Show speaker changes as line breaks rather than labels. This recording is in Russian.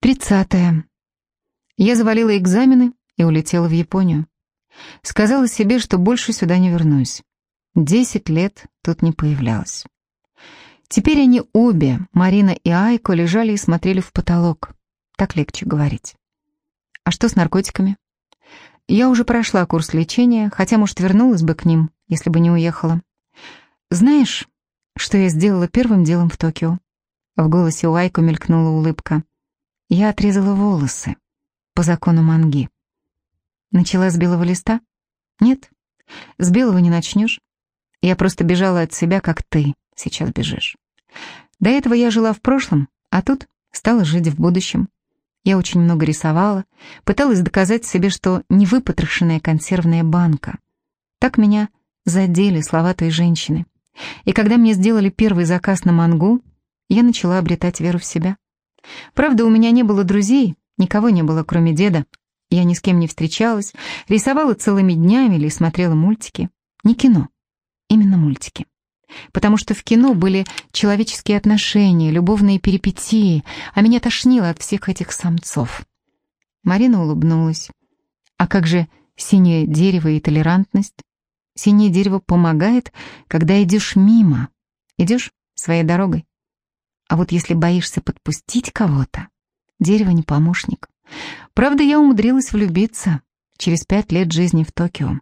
Тридцатое. Я завалила экзамены и улетела в Японию. Сказала себе, что больше сюда не вернусь. Десять лет тут не появлялась. Теперь они обе, Марина и Айко, лежали и смотрели в потолок. Так легче говорить. А что с наркотиками? Я уже прошла курс лечения, хотя, может, вернулась бы к ним, если бы не уехала. Знаешь, что я сделала первым делом в Токио? В голосе у Айко мелькнула улыбка. Я отрезала волосы по закону манги. Начала с белого листа? Нет, с белого не начнешь. Я просто бежала от себя, как ты сейчас бежишь. До этого я жила в прошлом, а тут стала жить в будущем. Я очень много рисовала, пыталась доказать себе, что не выпотрошенная консервная банка. Так меня задели слова той женщины. И когда мне сделали первый заказ на мангу, я начала обретать веру в себя. Правда, у меня не было друзей, никого не было, кроме деда. Я ни с кем не встречалась, рисовала целыми днями или смотрела мультики. Не кино, именно мультики. Потому что в кино были человеческие отношения, любовные перипетии, а меня тошнило от всех этих самцов. Марина улыбнулась. А как же синее дерево и толерантность? Синее дерево помогает, когда идешь мимо. Идешь своей дорогой. А вот если боишься подпустить кого-то, дерево не помощник. Правда, я умудрилась влюбиться через пять лет жизни в Токио.